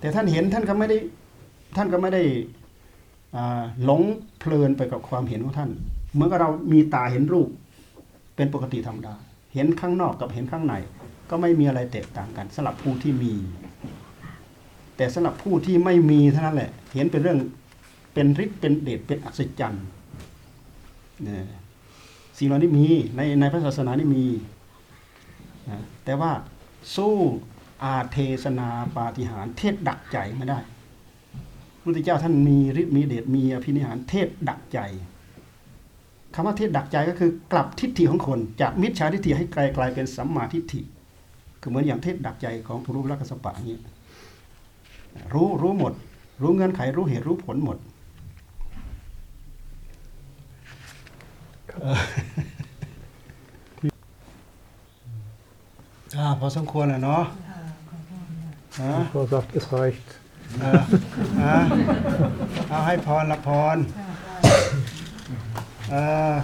แต่ท่านเห็นท่านก็ไม่ได้ ท่านก็ไม่ได้หลงเพลินไปกับความเห็นของท่าน เหมือนกับเรามีตาเห็นรูปเป็นปกติธรรมดา เห็นข้างนอกกับเห็นข้างใน ก็ไม่มีอะไรแตกต่างกันสำหรับผู้ที่มี แต่สำหรับผู้ที่ไม่มีเท่านั้นแหละ เห็นเป็นเรื่องเป็นฤทธิ์เป็นเดชเป็นอัศจรรย์เนี่ยสิ่งเหล่านี้มีในในพระศาสนานี่มีนะแต่ว่าสู้อาเทศนาปาฏิหาริย์เทศดักใจไม่ได้ พระพุทธเจ้าท่านมีฤทธิ์มีเดชมีอภินิหารเทศดักใจคำว่าเทศดักใจก็คือกลับทิฏฐิของคน จากมิจฉาทิฏฐิให้กลายกลายเป็นสัมมาทิฏฐิคือเหมือนอย่างเทศดักใจของทุรุรักษปะอย่างนี้รู้รู้หมด รู้เงื่อนไขรู้เหตุรู้ผลหมดอ่าพอสมควรแล้วเนาะค่ะขอบคุณค่ะฮะ Frau sagt, es reicht. เออฮะเอาให้พรละพรค่ะได้เออ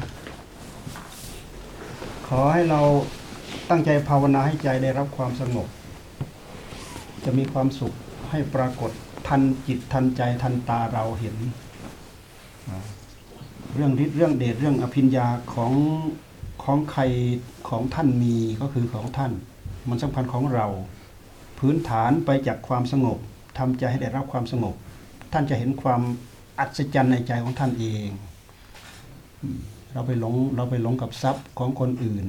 ขอให้เราตั้งใจภาวนาให้ใจได้รับความสงบ จะมีความสุขให้ปรากฏทันจิตทันใจทันตาเราเห็น เรื่องฤทธิ์เรื่องเดชเรื่องอภิญญาของของใครของท่านมีก็คือของท่าน มันสำคัญของเรา พื้นฐานไปจากความสงบ ทำใจให้ได้รับความสงบ ท่านจะเห็นความอัศจรรย์ในใจของท่านเอง เราไปหลงเราไปหลงกับทรัพย์ของคนอื่น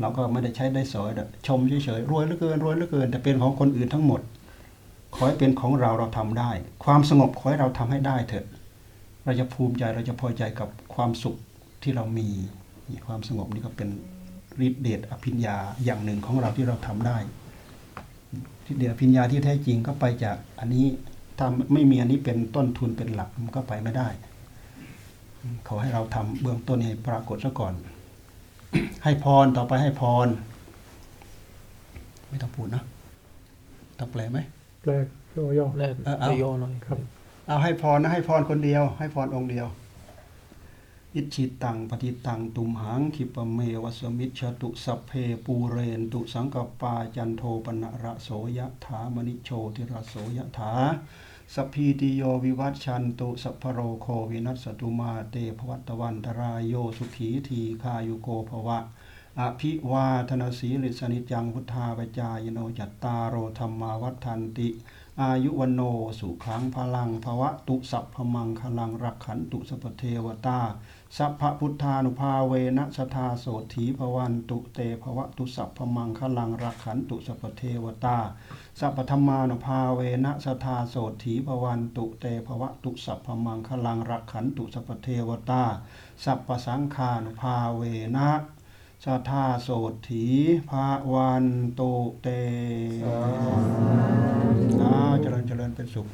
เราก็ไม่ได้ใช้ได้สอยชมเฉยๆรวยเหลือเกินรวยเหลือเกิน แต่เป็นของคนอื่นทั้งหมด ขอให้เป็นของเราเราทำได้ ความสงบขอให้เราทำให้ได้เถอะ เราจะภูมิใจเราจะพอใจกับความสุขที่เรามีความสงบนี่ก็เป็นฤทธิเดชอภิญญาอย่างหนึ่งของเราที่เราทำได้ ทธิเดชอภิญญาที่แท้จริงก็ไปจากอันนี้ถ้าไม่มีอันนี้เป็นต้นทุนเป็นหลักมันก็ไปไม่ได้ขอให้เราทำเบื้องต้นให้ปรากฏซะก่อน ให้พรต่อไปให้พร ไม่ต้องพูดนะต้องแปลไหม Blijf. Ja, ja. เออเอา Ja, nee. ครับ เอาให้พรนะให้พรคนเดียว ให้พรองค์เดียว อิชิตังปฏิตังตุมหังคิปเมวัสมิชตุสัพเพปูเรนตุสังกปาจันโทปนะระโสยถามณิโชติระโสยถาสพีติโยวิวัชชันตุสัพโรโควินัสตุมาเตภวัตวันตรายโยสุขีทีคายุโกภวะ อภิวาทนาสีลิสนิจังพุทธาปจายโนจัตตารโอธรรมาวัฏทันติ อายุวันโนสุขังพลังภวะตุสัพพมังคลังรักขันตุสัพเทวตา สัพพพุทธานุภาเวนะสทาโสถีภวันตุเตภวะตุสัพพมังคลังรักขันตุสัพพเทวตา สัพพธรรมานุภาเวนะสทาโสถีภวันตุเตภวะตุสัพพมังคลังรักขันตุสัพพเทวตา สัพพสังฆานุภาเวนะสทาโสถีภวันตุเตอ้าวเจริญเจริญเป็นสุข